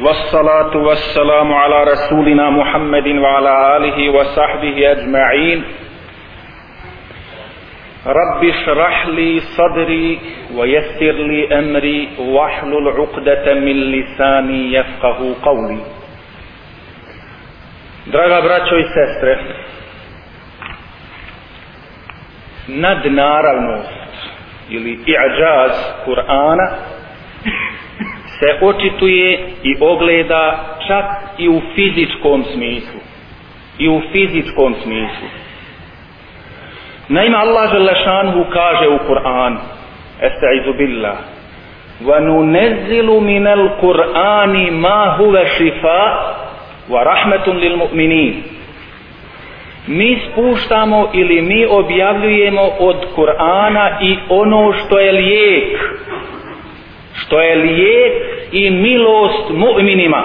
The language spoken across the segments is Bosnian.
والصلاة والسلام على رسولنا محمد وعلى آله وصحبه أجمعين. رب اشرح لي صدري ويسر لي أمري واحلل عقدة من لساني يفقه قولي. Draga braćo i sestre, nadnaravnost ili i'đaz Kur'ana se očituje i ogleda čak i u fizičkom smislu. I u fizičkom smislu. Naime, Allah Želešanhu kaže u Kur'an, Esta'izu billah, وَنُنَزِّلُ مِنَ الْقُرْآنِ مَا هُوَ rahmatun وَرَحْمَةٌ لِلْمُؤْمِنِينَ Mi spuštamo ili mi objavljujemo od Kur'ana i ono što je lijek, što je lijek i milost mu'minima.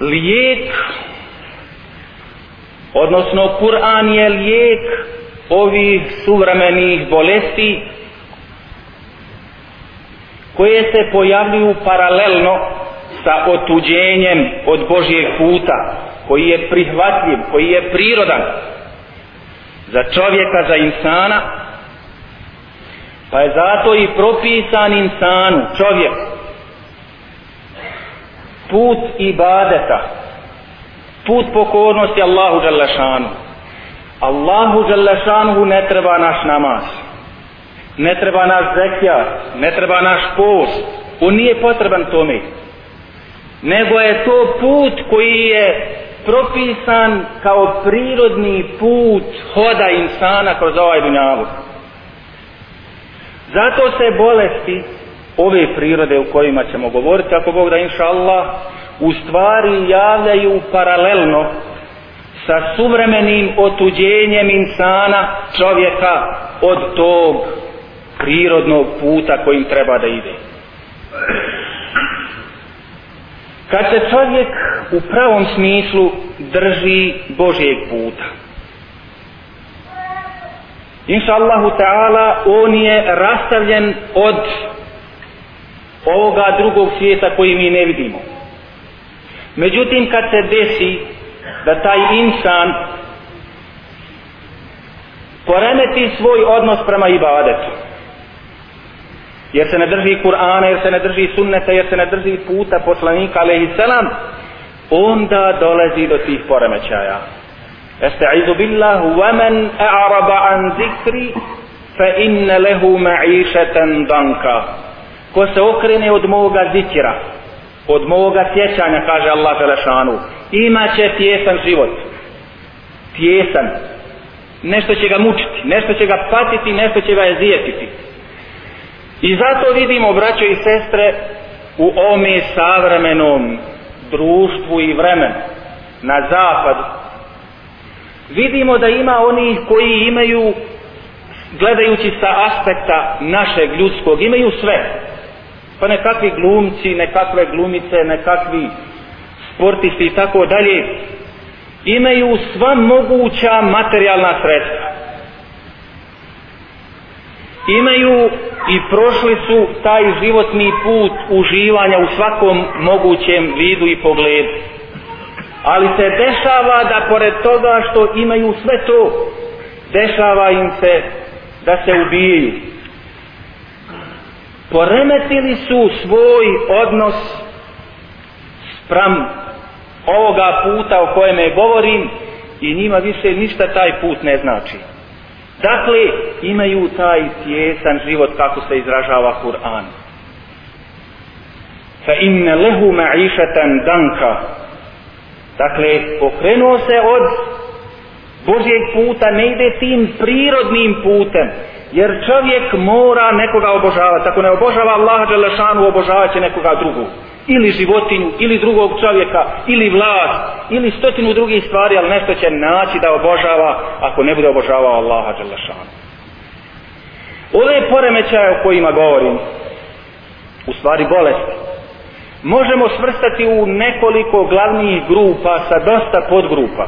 Lijek, odnosno Kur'an je lijek ovih suvremenih bolesti koje se pojavljuju paralelno sa otuđenjem od Božijeg puta koji je prihvatljiv, koji je prirodan za čovjeka, za insana Pa je zato i propisan insanu, čovjek, put ibadeta, put pokornosti Allahu Đalešanu. Allahu Đalešanu ne treba naš namaz, ne treba naš zekija, ne treba naš post, on nije potreban tome. Nego je to put koji je propisan kao prirodni put hoda insana kroz ovaj dunjavuk. Zato se bolesti ove prirode u kojima ćemo govoriti, ako Bog da inša Allah, u stvari javljaju paralelno sa suvremenim otuđenjem insana čovjeka od tog prirodnog puta kojim treba da ide. Kad se čovjek u pravom smislu drži Božijeg puta, Inša Allahu ta'ala, on je rastavljen od ovoga drugog svijeta koji mi ne vidimo. Međutim, kad se desi da taj insan poremeti svoj odnos prema ibadetu, jer se ne drži Kur'ana, jer se ne drži sunneta, jer se ne drži puta poslanika, alaihi selam, onda dolazi do tih poremećaja. Estaizu billah, وَمَنْ أَعْرَبَ عَنْ ذِكْرِ فَإِنَّ لَهُ مَعِيشَةً دَنْكَ Ko se okrene od moga zikira, od moga sjećanja, kaže Allah Želešanu, imaće tjesan život. Tjesan. Nešto će ga mučiti, nešto će ga patiti, nešto će ga jezijetiti. I zato vidimo, braćo i sestre, u ome savremenom društvu i vremenu, na zapadu, vidimo da ima oni koji imaju gledajući sa aspekta našeg ljudskog imaju sve. Pa nekakvi glumci nekakve glumice nekakvi sportisti i tako dalje imaju sva moguća materijalna sredstva. Imaju i prošli su taj životni put uživanja u svakom mogućem vidu i pogledu ali se dešava da pored toga što imaju sve to dešava im se da se ubijaju. Poremetili su svoj odnos spram ovoga puta o kojem je govorim i njima više ništa taj put ne znači. Dakle imaju taj tjesan život kako se izražava Kur'an. Fa inne lehu ma'išatan danka. Dakle, okrenuo se od Božjeg puta, ne ide tim prirodnim putem. Jer čovjek mora nekoga obožavati. Ako ne obožava Allaha Đelešanu, obožavat će nekoga drugog. Ili životinju, ili drugog čovjeka, ili vlast, ili stotinu drugih stvari, ali nešto će naći da obožava ako ne bude obožavao Allaha Đelešanu. Ove poremećaje o kojima govorim, u stvari bolesti, možemo svrstati u nekoliko glavnih grupa sa dosta podgrupa.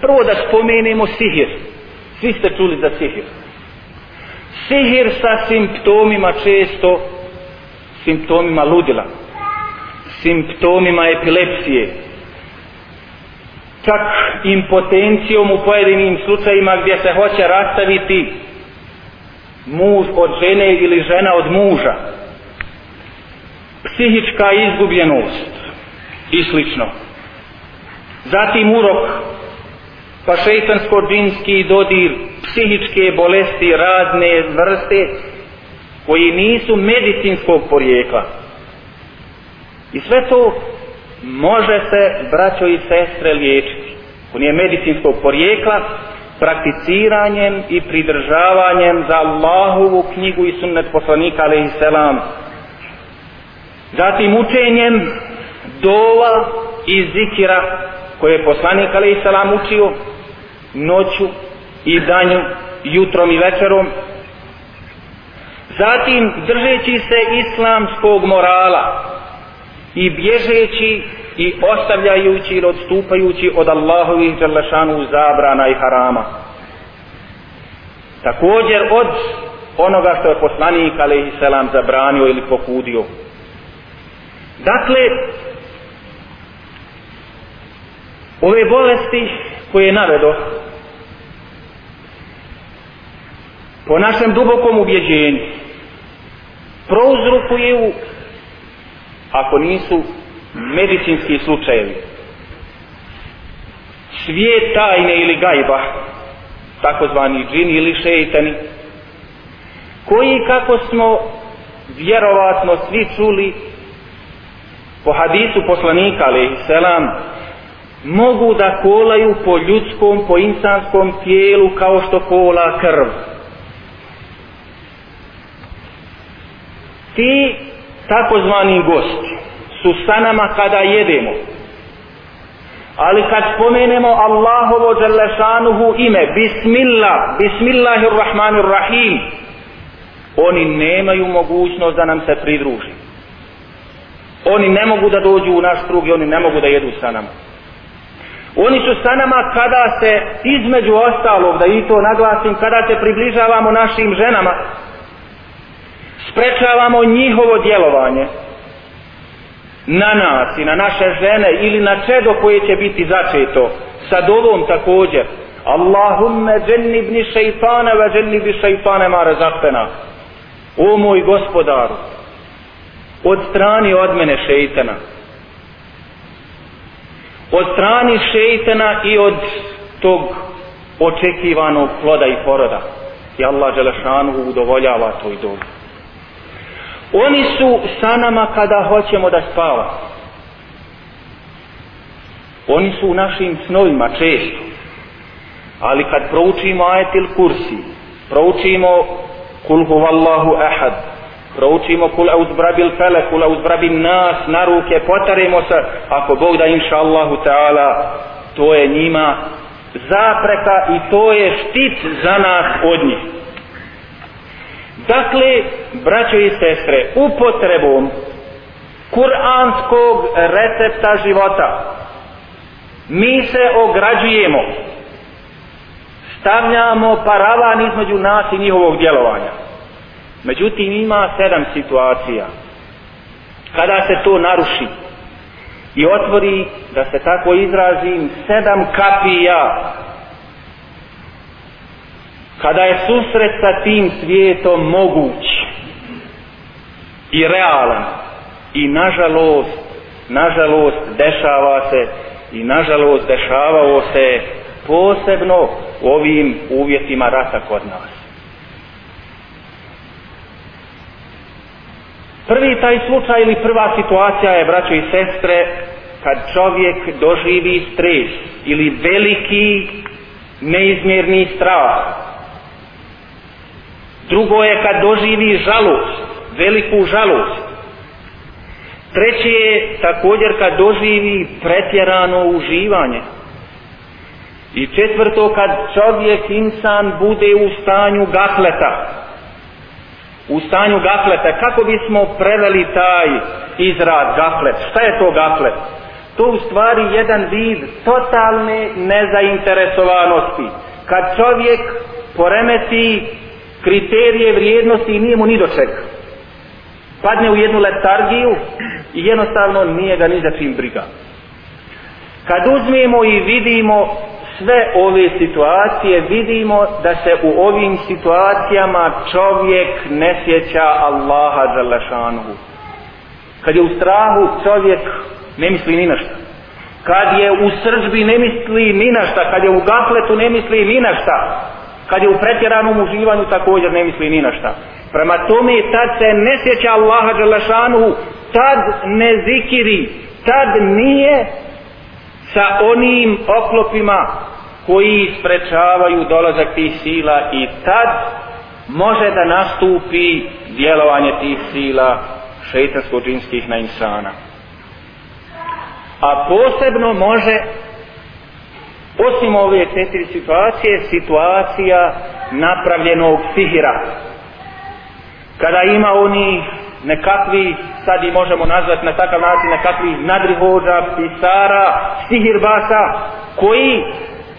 Prvo da spomenemo sihir. Svi ste čuli za sihir. Sihir sa simptomima često simptomima ludila, simptomima epilepsije, čak impotencijom u pojedinim slučajima gdje se hoće rastaviti muž od žene ili žena od muža, psihička izgubljenost i slično. Zatim urok, pa šeitansko-džinski dodir, psihičke bolesti radne vrste koji nisu medicinskog porijekla. I sve to može se, braćo i sestre, liječiti. Ko nije medicinskog porijekla, prakticiranjem i pridržavanjem za Allahovu knjigu i sunnet poslanika, alaihi selam. Zatim učenjem dova i zikira koje je poslanik, alaih salam učio noću i danju, jutrom i večerom. Zatim držeći se islamskog morala, i bježeći i ostavljajući ili odstupajući od Allahovih dželašanu zabrana i harama. Također od onoga što je poslanik alaihi selam zabranio ili pokudio. Dakle, ove bolesti koje je navedo po našem dubokom ubjeđenju prouzrukuju ako nisu medicinski slučajevi. Svijet tajne ili gajba takozvani džini ili šeitani koji kako smo vjerovatno svi čuli po hadisu poslanika alaihi selam mogu da kolaju po ljudskom, po insanskom tijelu kao što kola krv. Ti takozvani gosti su sa nama kada jedemo. Ali kad spomenemo Allahovo Đalešanuhu ime, Bismillah, Bismillahirrahmanirrahim, oni nemaju mogućnost da nam se pridruži. Oni ne mogu da dođu u naš krug i oni ne mogu da jedu sa nama. Oni su sa nama kada se između ostalog, da i to naglasim, kada se približavamo našim ženama, sprečavamo njihovo djelovanje na nas i na naše žene ili na čedo koje će biti začeto. Sa dovom također. Allahumme džennibni šeitane ve džennibni šeitane ma rezaktena o moj gospodaru od strani od mene šeitana od strani šeitana i od tog očekivanog ploda i poroda i Allah Đelešanu udovoljava toj dobi Oni su sa nama kada hoćemo da spava. Oni su u našim snovima često. Ali kad proučimo ajetil kursi, proučimo kul huvallahu ahad, proučimo kul uzbrabil fele, kul uzbrabil nas, na ruke, potarimo se, ako Bog da inša Allahu ta'ala, to je njima zapreka i to je štit za nas od njih. Dakle, braćo i sestre, upotrebom kuranskog recepta života mi se ograđujemo stavljamo paravan između nas i njihovog djelovanja. Međutim, ima sedam situacija. Kada se to naruši i otvori, da se tako izrazim, sedam kapija. Kada je susret sa tim svijetom moguć i realan i nažalost nažalost dešava se i nažalost dešavao se posebno u ovim uvjetima rata kod nas. Prvi taj slučaj ili prva situacija je braćo i sestre kad čovjek doživi stres ili veliki neizmjerni strah Drugo je kad doživi žalost, veliku žalost. Treće je također kad doživi pretjerano uživanje. I četvrto kad čovjek insan bude u stanju gakleta. U stanju gafleta, Kako bismo preveli taj izraz gaflet? Šta je to gaflet? To u stvari jedan vid totalne nezainteresovanosti. Kad čovjek poremeti kriterije vrijednosti i nije mu ni do čega. padne u jednu letargiju i jednostavno nije ga ni za čim briga. Kad uzmemo i vidimo sve ove situacije, vidimo da se u ovim situacijama čovjek ne sjeća Allaha Đalešanuhu. Kad je u strahu čovjek ne misli ni na šta. Kad je u sržbi ne misli ni na šta. Kad je u gafletu ne misli ni na šta. Kad je u pretjeranom uživanju također ne misli ni na šta. Prema tome tad se ne sjeća Allaha Đalešanuhu, tad ne zikiri, tad nije sa onim oklopima koji sprečavaju dolazak tih sila i tad može da nastupi djelovanje tih sila šeitansko-džinskih na insana. A posebno može osim ove četiri situacije situacija napravljenog sihira kada ima oni nekakvi sad i možemo nazvati na takav način nekakvi nadrihođa, pisara, sihirbasa koji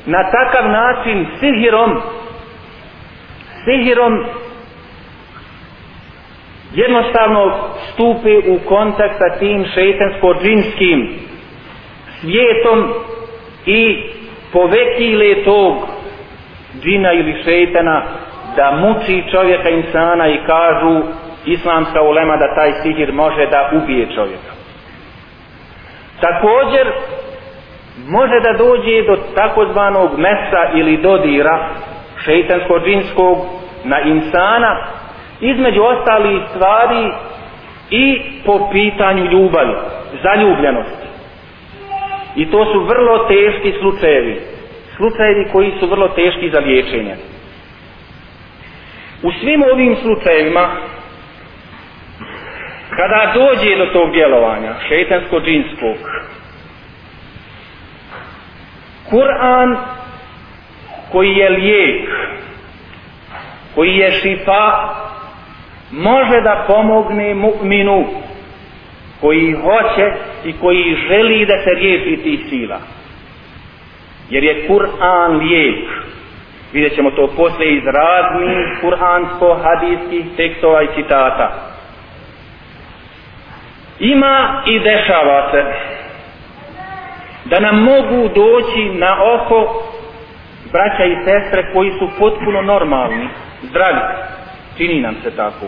na takav način sihirom sihirom jednostavno stupe u kontakt sa tim šetansko-džinskim svijetom i povekile tog džina ili šetana da muči čovjeka insana i kažu islamska ulema da taj sihir može da ubije čovjeka. Također može da dođe do takozvanog mesa ili dodira šeitansko-džinskog na insana između ostalih stvari i po pitanju ljubavi, zaljubljenosti. I to su vrlo teški slučajevi. Slučajevi koji su vrlo teški za liječenje. U svim ovim slučajevima kada dođe do tog djelovanja šeitansko-džinskog Kur'an koji je lijek koji je šifa može da pomogne mu'minu koji hoće i koji želi da se riješi tih sila. Jer je Kur'an lijek. Vidjet ćemo to posle iz raznih kuransko-hadijskih tekstova i citata. Ima i dešava se da nam mogu doći na oko braća i sestre koji su potpuno normalni, zdravi. Čini nam se tako.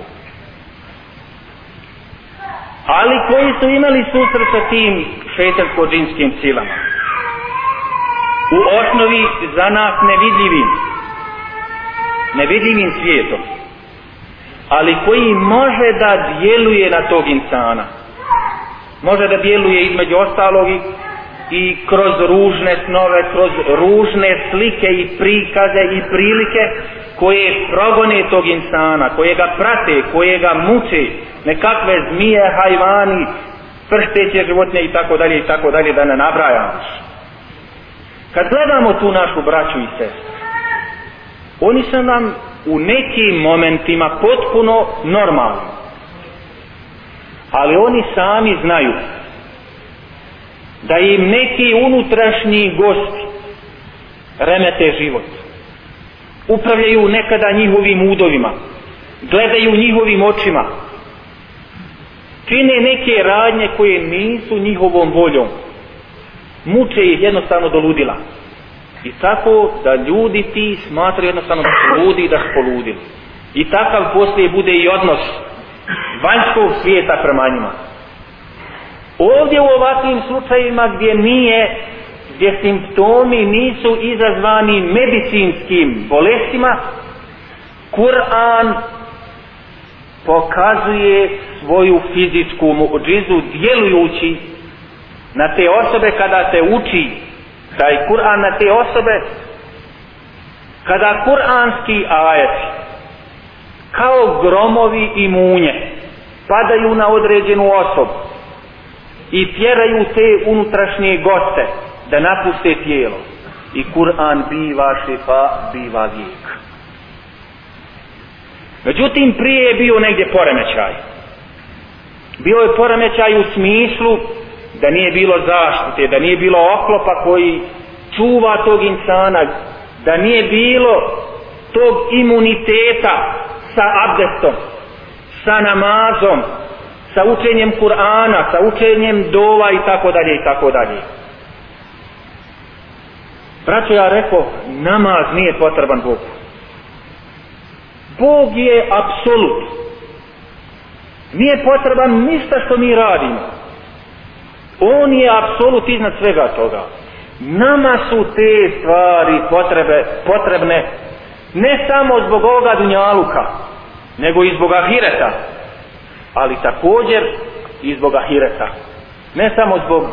Ali koji su imali susret sa tim šetansko-džinskim silama. U osnovi za nas nevidljivim. Nevidljivim svijetom. Ali koji može da djeluje na tog insana. Može da djeluje između ostalog i i kroz ružne snove, kroz ružne slike i prikaze i prilike koje progone tog insana, koje ga prate, koje ga muče, nekakve zmije, hajvani, pršteće životne i tako dalje i tako dalje da ne nabrajamo. Kad gledamo tu našu braću i sestru, oni su nam u nekim momentima potpuno normalni. Ali oni sami znaju da im neki unutrašnji gosti remete život. Upravljaju nekada njihovim udovima gledaju njihovim očima čine neke radnje koje nisu njihovom voljom muče ih jednostavno do ludila. I tako da ljudi ti smatraju jednostavno da su ludi da su poludili. I takav poslije bude i odnos vanjskog svijeta prema njima. Ovdje u ovakvim slučajima gdje nije, gdje simptomi nisu izazvani medicinskim bolestima, Kur'an pokazuje svoju fizičku muđizu djelujući na te osobe kada se uči taj Kur'an na te osobe kada kur'anski ajeti kao gromovi i munje padaju na određenu osobu i tjeraju te unutrašnje goste da napuste tijelo i Kur'an biva šifa, biva vijek. Međutim, prije je bio negdje poremećaj. Bio je poremećaj u smislu da nije bilo zaštite, da nije bilo oklopa koji čuva tog insana, da nije bilo tog imuniteta sa abdestom, sa namazom, sa učenjem Kur'ana, sa učenjem dova i tako dalje i tako dalje. Braćo, ja rekao, namaz nije potreban Bogu. Bog je apsolut. Nije potreban ništa što mi radimo. On je apsolut iznad svega toga. Nama su te stvari potrebe, potrebne ne samo zbog ovoga dunjaluka, nego i zbog ahireta, ali također i zbog ahireta. Ne samo zbog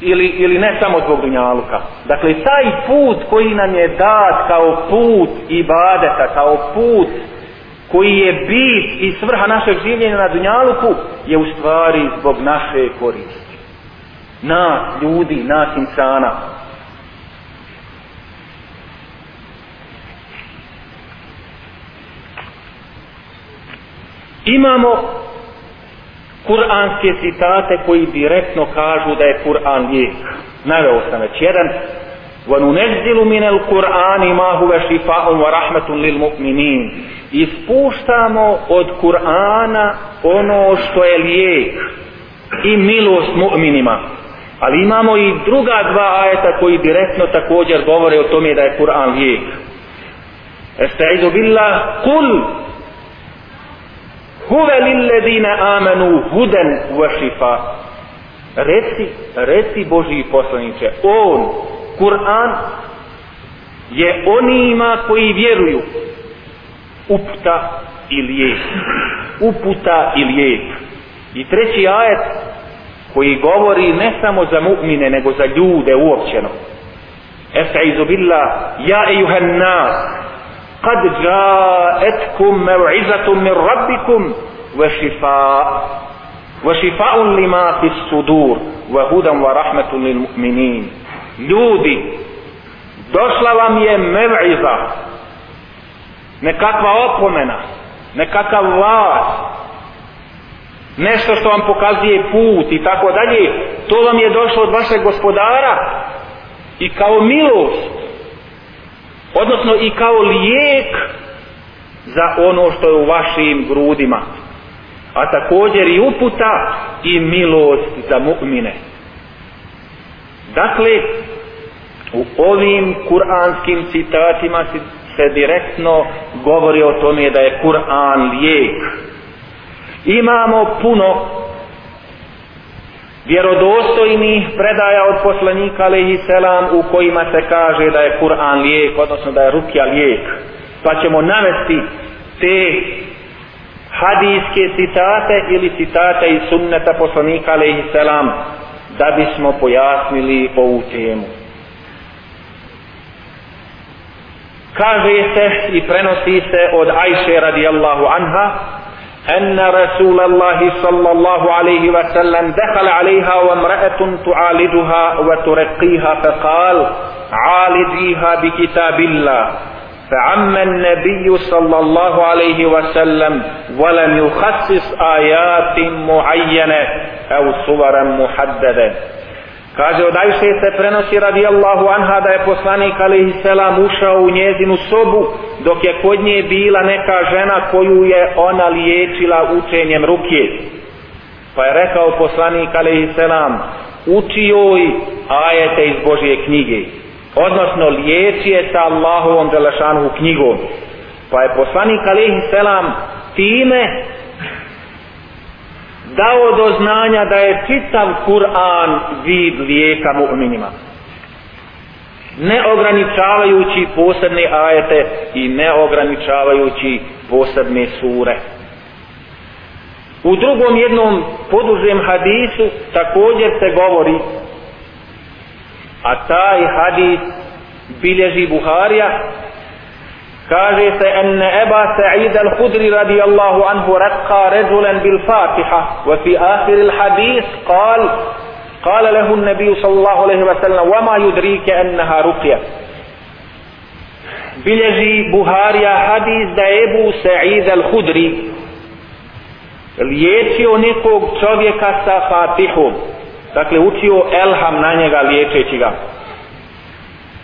ili, ili ne samo zbog dunjaluka. Dakle, taj put koji nam je dat kao put ibadeta, kao put koji je bit i svrha našeg življenja na dunjaluku, je u stvari zbog naše koristi. Nas, ljudi, nas insana. imamo kuranske citate koji direktno kažu da je Kur'an lijek. Naveo sam već jedan. وَنُنَزِّلُ مِنَ الْقُرْآنِ مَا هُوَ شِفَاءٌ وَرَحْمَةٌ لِلْمُؤْمِنِينَ Ispuštamo od Kur'ana ono što je lijek i milost mu'minima. Ali imamo i druga dva ajeta koji direktno također govore o tome da je Kur'an lijek. Estaizu billah, kul, huve lilledine amenu huden wa reci, reci Boži poslaniče on, Kur'an je onima koji vjeruju. Uputa i lijek. Uputa i lijek. I treći ajet koji govori ne samo za mu'mine nego za ljude uopćeno. Estaizu billah ja ejuhan nas قد جاءتكم موعظة من ربكم وشفاء وشفاء لما في الصدور وهدى ورحمة للمؤمنين ljudi došla vam je mev'iza nekakva opomena nekakav vas nešto što vam pokazuje put i tako dalje to vam je došlo od vašeg gospodara i kao milost odnosno i kao lijek za ono što je u vašim grudima. A također i uputa i milost za mu'mine. Dakle u ovim kuranskim citatima se direktno govori o tome da je Kur'an lijek. Imamo puno vjerodostojnih predaja od poslanika alaihi selam u kojima se kaže da je Kur'an lijek, odnosno da je rukja lijek. Pa ćemo navesti te hadijske citate ili citate iz sunneta poslanika alaihi selam da bismo pojasnili ovu temu. Kaže se i prenosi se od Ajše radijallahu anha أن رسول الله صلى الله عليه وسلم دخل عليها وامرأة تعالجها وترقيها فقال عالجيها بكتاب الله. فعم النبي صلى الله عليه وسلم ولم يخصص آيات معينة أو صورا محددة. Kaže od Ajše se prenosi radi Allahu anha da je poslanik alaihi selam ušao u njezinu sobu dok je kod nje bila neka žena koju je ona liječila učenjem ruke. Pa je rekao poslanik alaihi selam uči joj ajete iz Božje knjige. Odnosno liječi je sa Allahovom delašanhu knjigom. Pa je poslanik alaihi selam time dao do znanja da je čitav Kur'an vid lijeka mu'minima. Ne ograničavajući posebne ajete i ne ograničavajući posebne sure. U drugom jednom podužem hadisu također se govori a taj hadis bilježi Buharija kaže se en Eba Sa'id al-Hudri radijallahu anhu rakka ređulen bil Fatiha wa fi ahir il hadis kal قال له النبي صلى الله عليه وسلم وما يدريك أنها رقية bilježi Buharija hadis da je Ebu Sa'id al-Hudri liječio nekog čovjeka sa Fatihom dakle učio Elham na njega liječeći ga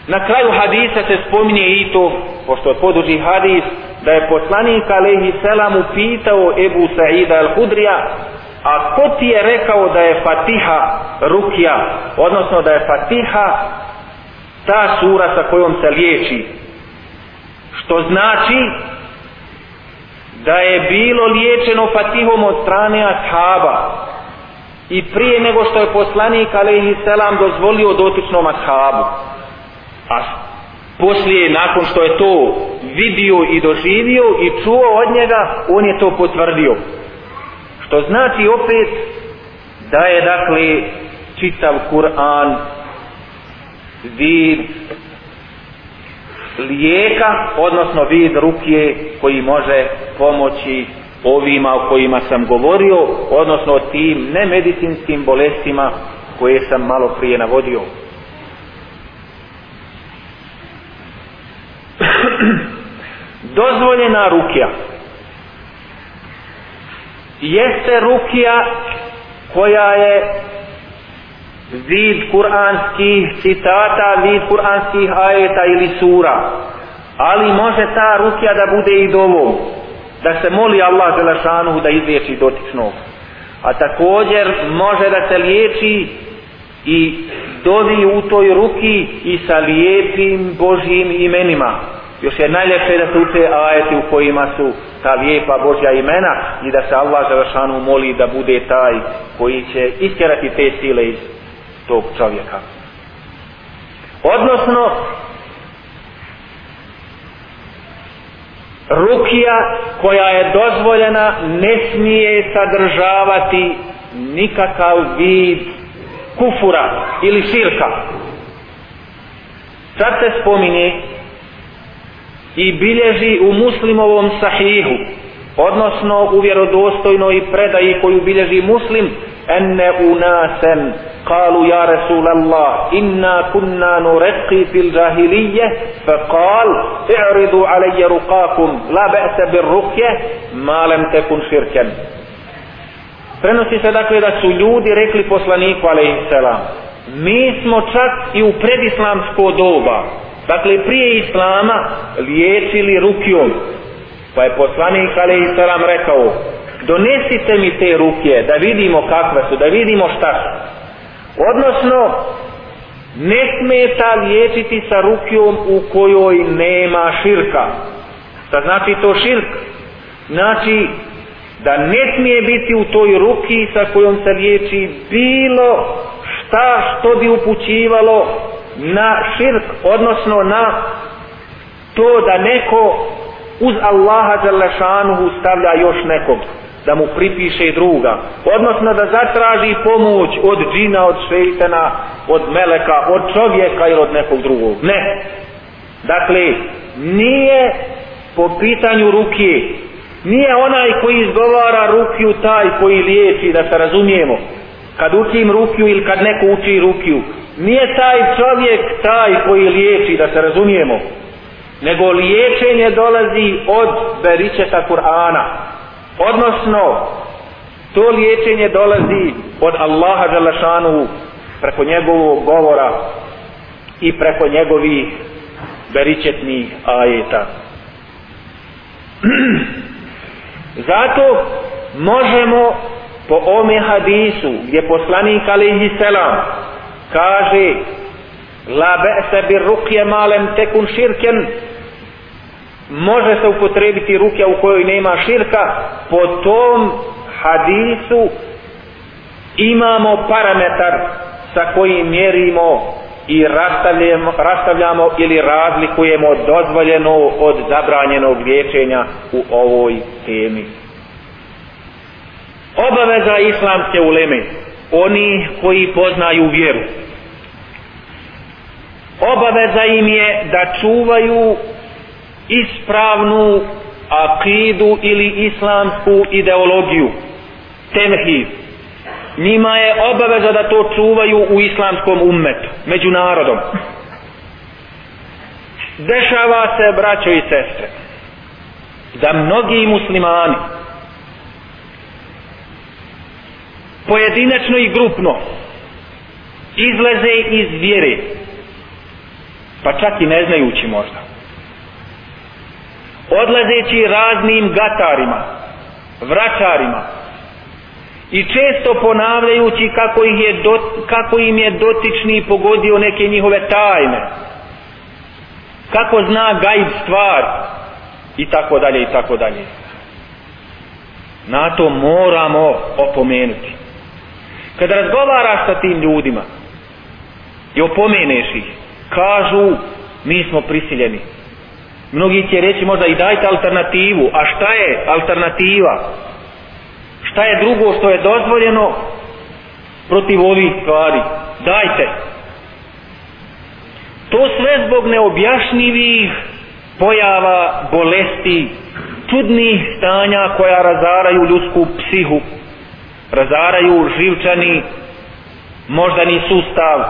Na kraju hadisa se spominje i to, pošto je poduži hadis, da je poslanik alaihi selam upitao Ebu Sa'ida al-Hudrija a ko ti je rekao da je Fatiha rukja odnosno da je Fatiha ta sura sa kojom se liječi? Što znači da je bilo liječeno Fatihom od strane ashaba i prije nego što je poslanik alaihi selam dozvolio dotičnom ashabu a poslije nakon što je to vidio i doživio i čuo od njega on je to potvrdio. Što znači opet da je dakle čitav Kur'an vid lijeka odnosno vid ruke koji može pomoći ovima o kojima sam govorio odnosno tim nemedicinskim bolestima koje sam malo prije navodio. Dozvoljena rukija jeste rukija koja je vid kuranskih citata, vid kuranskih ajeta ili sura. Ali može ta rukija da bude i dovom. Da se moli Allah Želešanu da izliječi dotičnog. A također može da se liječi i dovi u toj ruki i sa lijepim Božjim imenima. Još je najljepše da se uče ajeti u kojima su ta lijepa Božja imena i da se Allah Želešanu moli da bude taj koji će iskerati te sile iz tog čovjeka. Odnosno, rukija koja je dozvoljena ne smije sadržavati nikakav vid kufura ili širka. Sad se spominje i bilježi u muslimovom sahihu odnosno u vjerodostojnoj predaji koju bilježi muslim enne unasen kalu ja Rasulallah inna kunna nureqi fil džahilije fe kal i'ridu alejje rukakum la be'te bir rukje malem te kun širken. Prenosi se dakle da su ljudi rekli poslaniku alejih selam mi smo čak i u predislamsko doba dakle prije islama liječili rukijom pa je poslanik alaihissalam rekao donesite mi te ruke da vidimo kakve su da vidimo šta su Odnosno, ne smeta liječiti sa rukijom u kojoj nema širka. Šta znači to širk? Znači, da ne smije biti u toj ruki sa kojom se liječi bilo šta što bi upućivalo na širk, odnosno na to da neko uz Allaha Đalešanuhu stavlja još nekog da mu pripiše druga. Odnosno da zatraži pomoć od džina, od šeitana od meleka, od čovjeka ili od nekog drugog. Ne. Dakle nije po pitanju ruke. Nije onaj koji izgovara rukiju taj koji liječi da se razumijemo kad učim rukiju ili kad neko uči rukiju nije taj čovjek taj koji liječi da se razumijemo nego liječenje dolazi od beričeta Kur'ana. Odnosno to liječenje dolazi od Allaha Đalašanu preko njegovog govora i preko njegovih beričetnih ajeta. Zato možemo po ome hadisu gdje poslanik alaihi selam kaže la be'se bir rukje malem tekun širken. Može se upotrebiti ruke u kojoj nema širka. Po tom hadisu imamo parametar sa kojim mjerimo i rastavljamo, rastavljamo ili razlikujemo dozvoljeno od zabranjenog liječenja u ovoj temi obaveza islamske uleme oni koji poznaju vjeru. Obaveza im je da čuvaju ispravnu akidu ili islamsku ideologiju temhid njima je obaveza da to čuvaju u islamskom ummetu među narodom. Dešava se braćo i sestre da mnogi muslimani pojedinačno i grupno. Izleze iz vjere. Pa čak i ne znajući možda. Odlazeći raznim gatarima vraćarima. I često ponavljajući kako, ih je do, kako im je dotični pogodio neke njihove tajne. Kako zna gajb stvar. I tako dalje i tako dalje. Na to moramo opomenuti kada razgovaraš sa tim ljudima i opomeneš ih kažu mi smo prisiljeni. Mnogi će reći možda i dajte alternativu. A šta je alternativa? Šta je drugo što je dozvoljeno protiv ovih stvari? Dajte. To sve zbog neobjašnjivih pojava bolesti čudnih stanja koja razaraju ljudsku psihu razaraju živčani moždani sustav.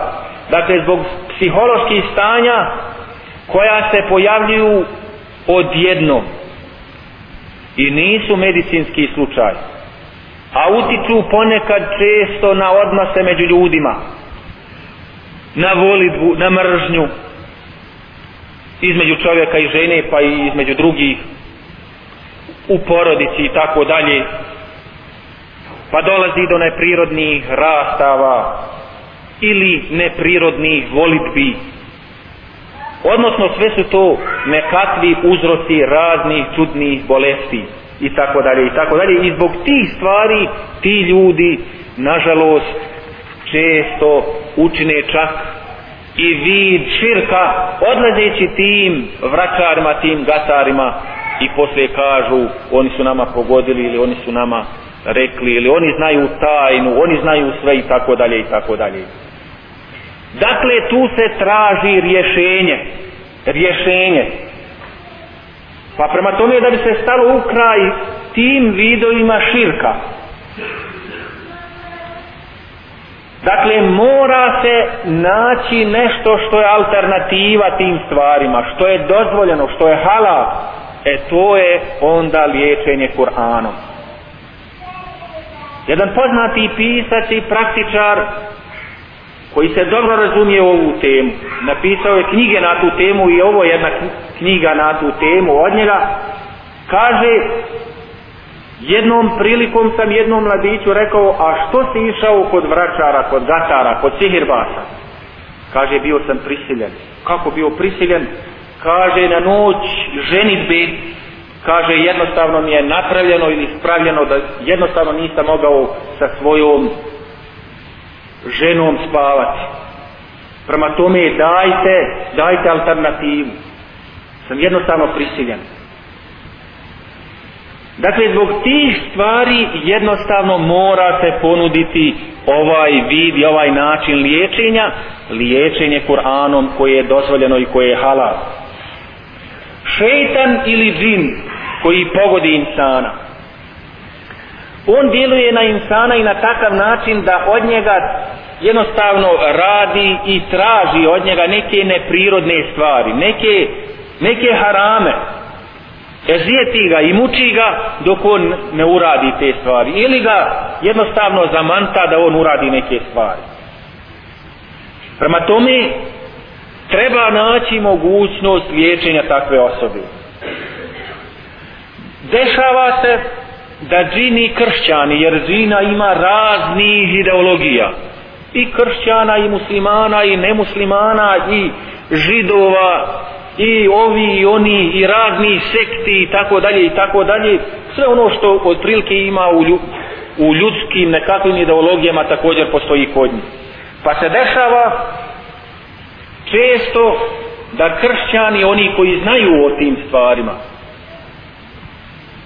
Dakle zbog psiholoških stanja koja se pojavljuju odjedno i nisu medicinski slučaj a utiču ponekad često na odnose među ljudima na volitbu, na mržnju između čovjeka i žene pa i između drugih u porodici i tako dalje pa dolazi do neprirodnih rastava ili neprirodnih volitbi. Odnosno sve su to nekakvi uzroci raznih čudnih bolesti i tako dalje i tako dalje. I zbog tih stvari ti ljudi nažalost često učine čak i vid širka odlazeći tim vraćarima, tim gatarima i posle kažu oni su nama pogodili ili oni su nama rekli ili oni znaju tajnu, oni znaju sve i tako dalje i tako dalje. Dakle, tu se traži rješenje. Rješenje. Pa prema tome da bi se stalo u kraj tim vidovima širka. Dakle, mora se naći nešto što je alternativa tim stvarima, što je dozvoljeno, što je halal. E to je onda liječenje Kur'anom. Jedan poznati pisac i praktičar koji se dobro razumije ovu temu. Napisao je knjige na tu temu i ovo je jedna knjiga na tu temu od njega. Kaže, jednom prilikom sam jednom mladiću rekao, a što si išao kod vračara, kod gatara, kod sihirbasa? Kaže, bio sam prisiljen. Kako bio prisiljen? Kaže, na noć ženitbe, kaže, jednostavno mi je napravljeno ili spravljeno da jednostavno nisam mogao sa svojom ženom spavati. Prema tome dajte, dajte alternativu. Sam jednostavno prisiljen. Dakle, zbog tih stvari jednostavno mora se ponuditi ovaj vid i ovaj način liječenja, liječenje Kur'anom koje je dozvoljeno i koje je halal. Šeitan ili džin koji pogodi insana, on djeluje na insana i na takav način da od njega jednostavno radi i traži od njega neke neprirodne stvari, neke, neke harame. Ezijeti ga i muči ga dok on ne uradi te stvari. Ili ga jednostavno zamanta da on uradi neke stvari. Prema tome, treba naći mogućnost liječenja takve osobe. Dešava se da džini kršćani, jer džina ima raznih ideologija. I kršćana, i muslimana, i nemuslimana, i židova, i ovi, i oni, i razni sekti, i tako dalje, i tako dalje. Sve ono što od prilike ima u, ljud, u ljudskim nekakvim ideologijama također postoji kod njih. Pa se dešava često da kršćani, oni koji znaju o tim stvarima,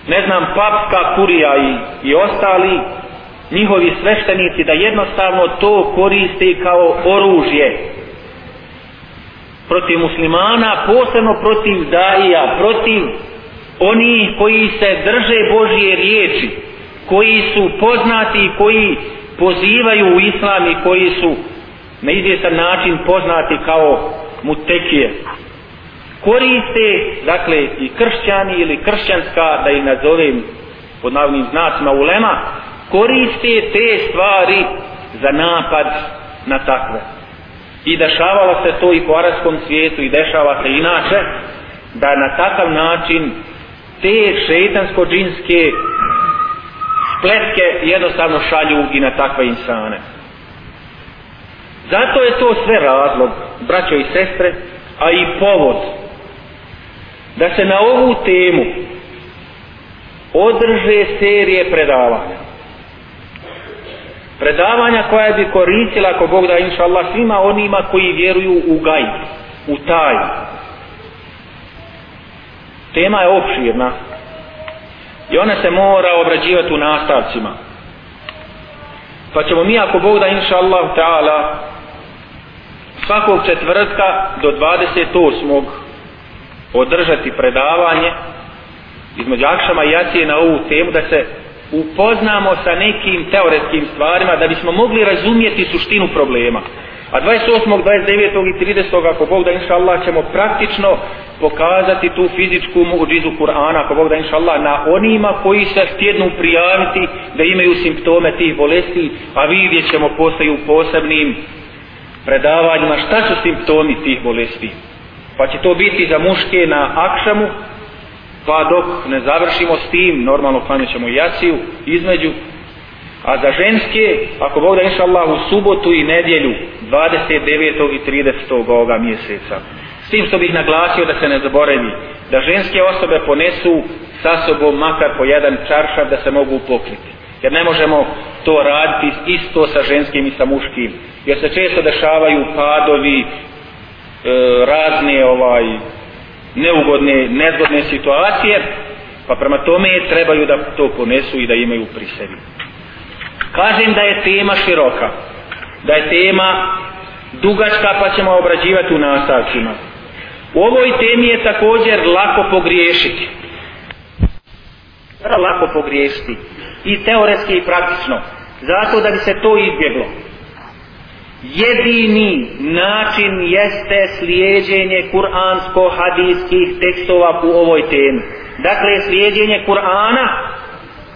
ne znam, papska kurija i, i ostali njihovi sveštenici da jednostavno to koriste kao oružje protiv muslimana, posebno protiv daija, protiv oni koji se drže Božje riječi, koji su poznati koji pozivaju u islam i koji su na izvjestan način poznati kao mutekije koriste, dakle, i kršćani ili kršćanska, da ih nazovem pod navnim znacima ulema, koriste te stvari za napad na takve. I dešavalo se to i po arabskom svijetu i dešava se inače, da na takav način te šeitansko-džinske spletke jednostavno šalju i na takve insane. Zato je to sve razlog, braćo i sestre, a i povod, da se na ovu temu održe serije predavanja. Predavanja koja bi koristila, ako Bog da inša Allah, svima onima koji vjeruju u gaj, u taj. Tema je opširna i ona se mora obrađivati u nastavcima. Pa ćemo mi, ako Bog da inša Allah, ta'ala, svakog četvrtka do 28. održati predavanje između Akšama i Jacije na ovu temu da se upoznamo sa nekim teoretskim stvarima da bismo mogli razumijeti suštinu problema. A 28. 29. i 30. ako Bog da inša Allah ćemo praktično pokazati tu fizičku muđizu Kur'ana ako Bog da inša Allah na onima koji se htjednu prijaviti da imaju simptome tih bolesti a vidjet ćemo postaju u posebnim predavanjima šta su simptomi tih bolesti pa će to biti za muške na akšamu pa dok ne završimo s tim normalno klanit ćemo jaciju između a za ženske ako Bog da inša Allah u subotu i nedjelju 29. i 30. ovoga mjeseca s tim što bih naglasio da se ne zaboravi da ženske osobe ponesu sa sobom makar po jedan čaršav da se mogu pokriti jer ne možemo to raditi isto sa ženskim i sa muškim. Jer se često dešavaju padovi e, razne ovaj neugodne, nezgodne situacije pa prema tome trebaju da to ponesu i da imaju pri sebi. Kažem da je tema široka da je tema dugačka pa ćemo obrađivati u nastavcima. U ovoj temi je također lako pogriješiti. Lako pogriješiti i teoretski i praktično. Zato da bi se to izbjeglo. Jedini način jeste slijedjenje kuransko-hadijskih tekstova u ovoj temi. Dakle slijedjenje Kur'ana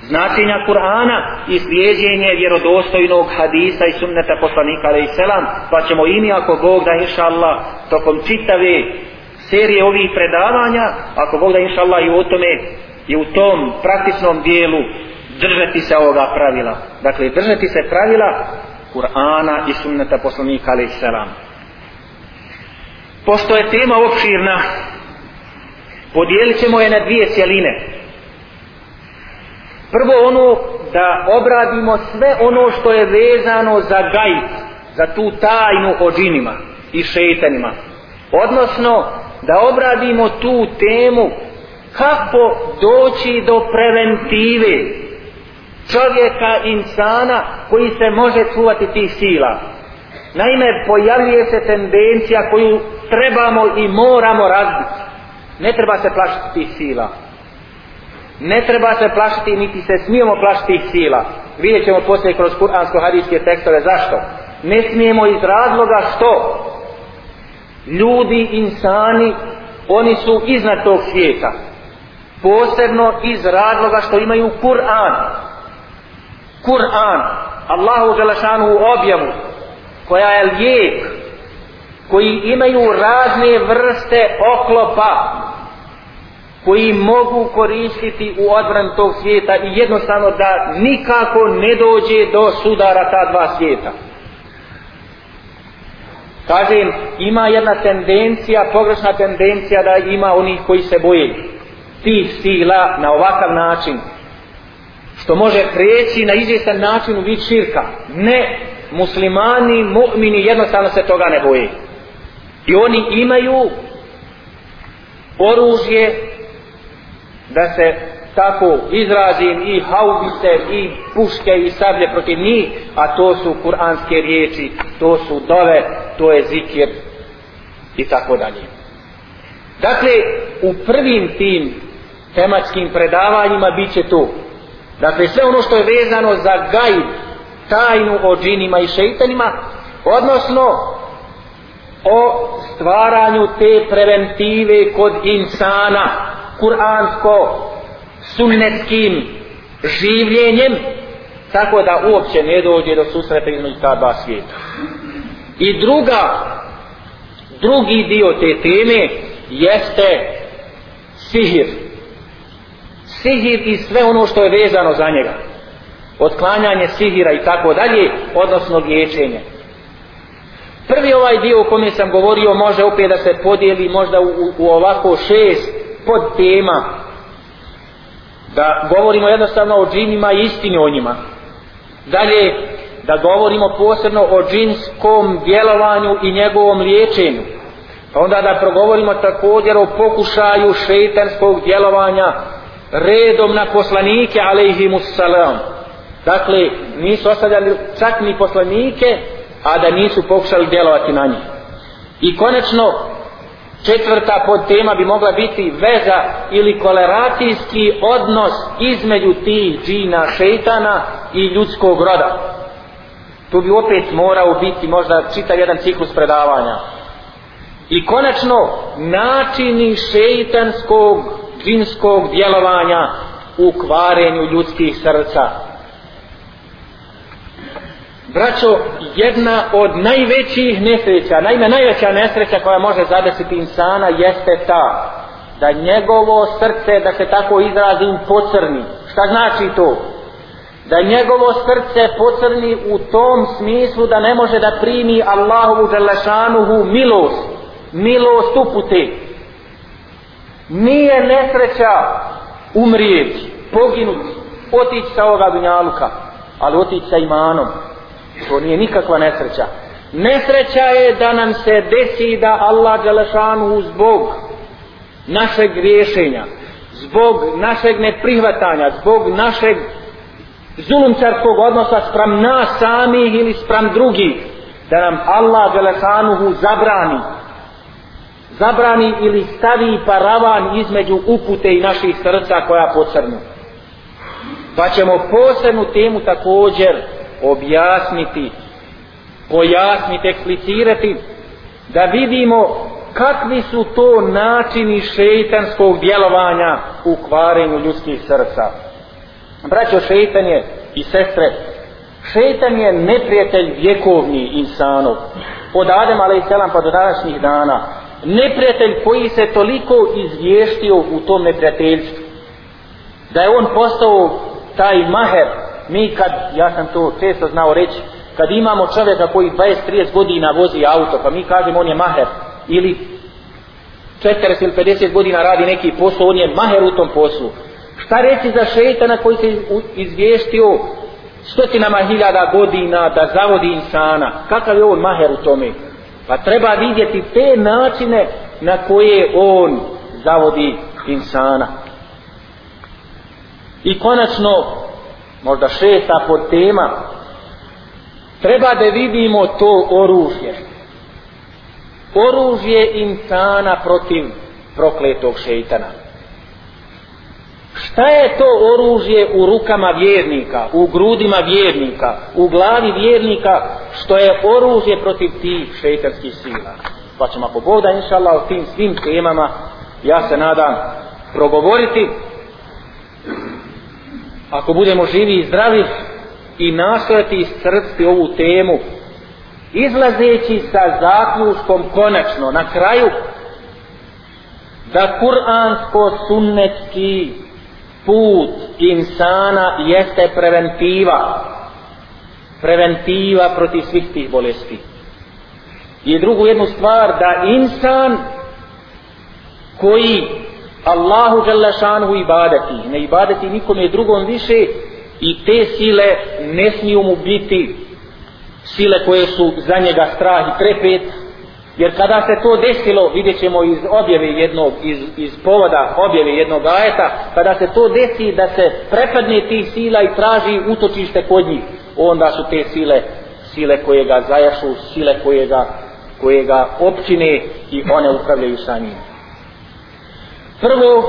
značenja Kur'ana i slijedjenje vjerodostojnog hadisa i sunneta poslanika alaih selam. Pa ćemo i mi ako Bog da inša Allah tokom čitave serije ovih predavanja ako Bog da inša Allah i u tome i u tom praktičnom dijelu držati se ovoga pravila. Dakle, držati se pravila Kur'ana i sunneta poslanika alaih salam. Pošto je tema opširna, podijelit ćemo je na dvije cjeline. Prvo ono da obradimo sve ono što je vezano za gajt, za tu tajnu o džinima i šetanima. Odnosno, da obradimo tu temu kako doći do preventive čovjeka, insana koji se može čuvati tih sila. Naime, pojavljuje se tendencija koju trebamo i moramo razbiti. Ne treba se plašiti tih sila. Ne treba se plašiti, niti se smijemo plašiti tih sila. Vidjet ćemo poslije kroz kuransko-hadijske tekstove. Zašto? Ne smijemo iz razloga što ljudi, insani, oni su iznad tog svijeta. Posebno iz razloga što imaju Kur'an. Kur'an, Allahu Želešanu objavu, koja je lijek, koji imaju razne vrste oklopa, koji mogu koristiti u odbran tog svijeta i jednostavno da nikako ne dođe do sudara ta dva svijeta. Kažem, ima jedna tendencija, pogrešna tendencija da ima onih koji se boje tih sila na ovakav način, što može prijeći na izvjestan način u vid širka. Ne, muslimani, mu'mini jednostavno se toga ne boje. I oni imaju oružje da se tako izrazim i haubice i puške i sablje protiv njih, a to su kuranske riječi, to su dove, to je zikir i tako dalje. Dakle, u prvim tim tematskim predavanjima bit će to Dakle, sve ono što je vezano za gajb, tajnu o džinima i šeitanima, odnosno o stvaranju te preventive kod insana, kuransko, sunnetskim življenjem, tako da uopće ne dođe do susreta između ta dva svijeta. I druga, drugi dio te teme jeste sihir sihir i sve ono što je vezano za njega. Otklanjanje sihira i tako dalje odnosno liječenje. Prvi ovaj dio o kome sam govorio može opet da se podijeli možda u, u ovako šest pod tema da govorimo jednostavno o džinima i istini o njima. Dalje da govorimo posebno o džinskom djelovanju i njegovom liječenju. Pa onda da progovorimo također o pokušaju šeitanskog djelovanja redom na poslanike alaihimussalam. Dakle nisu ostavljali čak ni poslanike a da nisu pokušali djelovati na njih. I konačno četvrta pod tema bi mogla biti veza ili koleracijski odnos između tih džina šeitana i ljudskog roda. Tu bi opet morao biti možda čitav jedan ciklus predavanja. I konačno načini šeitanskog džinskog djelovanja u kvarenju ljudskih srca. Braćo jedna od najvećih nesreća naime najveća nesreća koja može zadesiti insana jeste ta da njegovo srce da se tako izrazim pocrni. Šta znači to? Da njegovo srce pocrni u tom smislu da ne može da primi Allahovu želešanuhu milost milost upute nije nesreća umrijeti poginuti otići sa ovoga dunjaluka ali otići sa imanom. To nije nikakva nesreća. Nesreća je da nam se desi da Allah Đelešanu zbog našeg griješenja zbog našeg neprihvatanja zbog našeg zulumčarskog odnosa sprem nas samih ili sprem drugih da nam Allah Đelešanuhu zabrani zabrani ili stavi paravan između upute i naših srca koja pocrnu. Pa ćemo posebnu temu također objasniti pojasniti, eksplicirati da vidimo kakvi su to načini šeitanskog djelovanja u kvarenju ljudskih srca. Braćo šeitan je i sestre šeitan je neprijatelj vjekovni insanov. Od Adem a.s. pa do današnjih dana neprijatelj koji se toliko izvještio u tom neprijateljstvu. Da je on postao taj maher mi kad, ja sam to često znao reći kad imamo čovjeka koji 20-30 godina vozi auto pa mi kažemo on je maher ili 40 ili 50 godina radi neki posao on je maher u tom poslu. Šta reći za šeitana koji se izvještio stotinama hiljada godina da zavodi insana? Kakav je on maher u tome? Pa treba vidjeti te načine na koje on zavodi insana. I konačno možda šesta pod tema treba da vidimo to oružje. Oružje insana protiv prokletog šeitana. Šta je to oružje u rukama vjernika, u grudima vjernika, u glavi vjernika, što je oružje protiv tih šeitanskih sila? Pa ćemo ako Bog da inša Allah o tim svim temama, ja se nadam, progovoriti. Ako budemo živi i zdravi i nastojati iscrpiti ovu temu, izlazeći sa zaključkom konačno, na kraju, da kuransko-sunnetski put insana jeste preventiva. Preventiva protiv svih tih bolesti. I drugu jednu stvar da insan koji Allahu Đalešanhu ibadeti ne ibadeti nikome drugom više i te sile ne smiju mu biti sile koje su za njega strah i trepet Jer kada se to desilo, vidjet ćemo iz objave jednog, iz, iz povoda objave jednog ajeta, kada se to desi da se prepadne tih sila i traži utočište kod njih, onda su te sile, sile koje ga zajašu, sile koje ga, koje ga općine i one upravljaju sa njim. Prvo,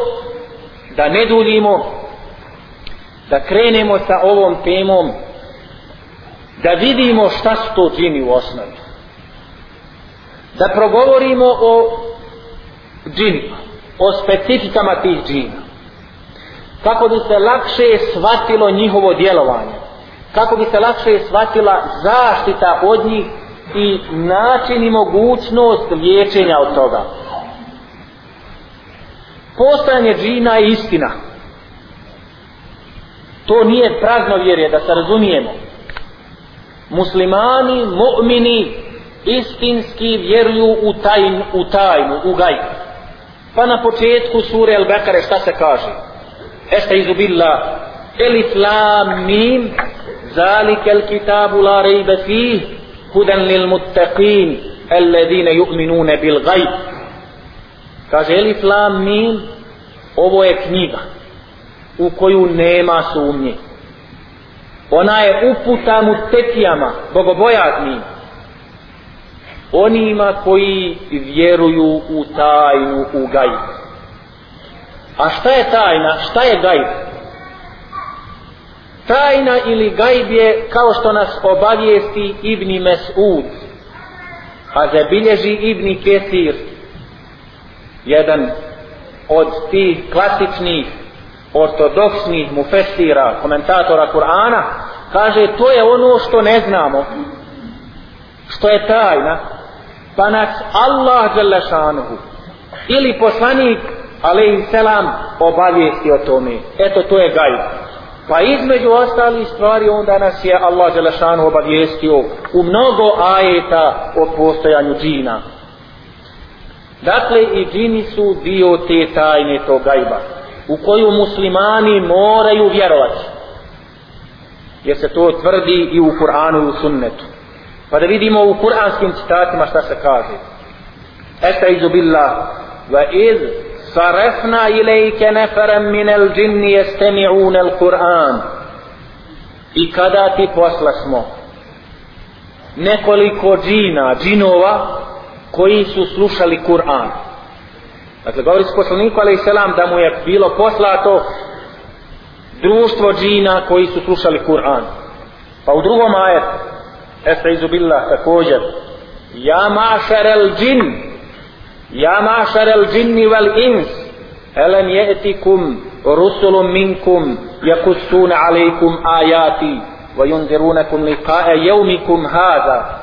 da ne duljimo, da krenemo sa ovom temom, da vidimo šta su to džini u osnovi da progovorimo o džinima, o specifikama tih džina. Kako bi se lakše shvatilo njihovo djelovanje. Kako bi se lakše shvatila zaštita od njih i način i mogućnost liječenja od toga. Postojanje džina je istina. to nije praznovjerje da se razumijemo muslimani mu'mini istinski vjeruju u tajn, u tajnu u gajbu pa na početku sure Al-Bekare šta se kaže? Esta izubilla Elif lam mim Zalike al kitabu la rejbe fih Hudan lil muttaqin Alladine ju'minune bil gajb Kaže Elif lam mim Ovo je knjiga U koju nema sumnje. Ona je uputa mu tekijama Bogobojaznim onima koji vjeruju u tajnu u gajb. A šta je tajna? Šta je gajb? Tajna ili gajb je kao što nas obavijesti Ibni Mes'ud, a zabilježi Ibni Kesir, jedan od tih klasičnih ortodoksnih mufesira, komentatora Kur'ana, kaže to je ono što ne znamo, što je tajna, pa nas Allah Đelešanuhu ili poslanik alaihi selam obavijesti o tome. Eto to je gajb. Pa između ostalih stvari onda nas je Allah Đelešanuhu obavijestio u mnogo ajeta o postojanju džina. Dakle i džini su dio te tajne to gajba u koju muslimani moraju vjerovati. Jer se to tvrdi i u Kur'anu i u sunnetu. Pa da vidimo u kuranskim citatima šta se kaže. Eta izu billah. Va iz sarefna ilajke neferem minel džinni jestemi'un el Kur'an. I kada ti poslasmo nekoliko džina, džinova, koji su slušali Kur'an. Dakle, govori se poslaniku, ali selam, da mu je bilo poslato društvo džina koji su slušali Kur'an. Pa u drugom ajetu, Estaizu billah također. Ja mašar el džin. Ja mašar el džinni vel ins. Elem je'tikum rusulum minkum Jakussuna alejkum ajati Wa yunzirunakum liqa'a jevmikum hada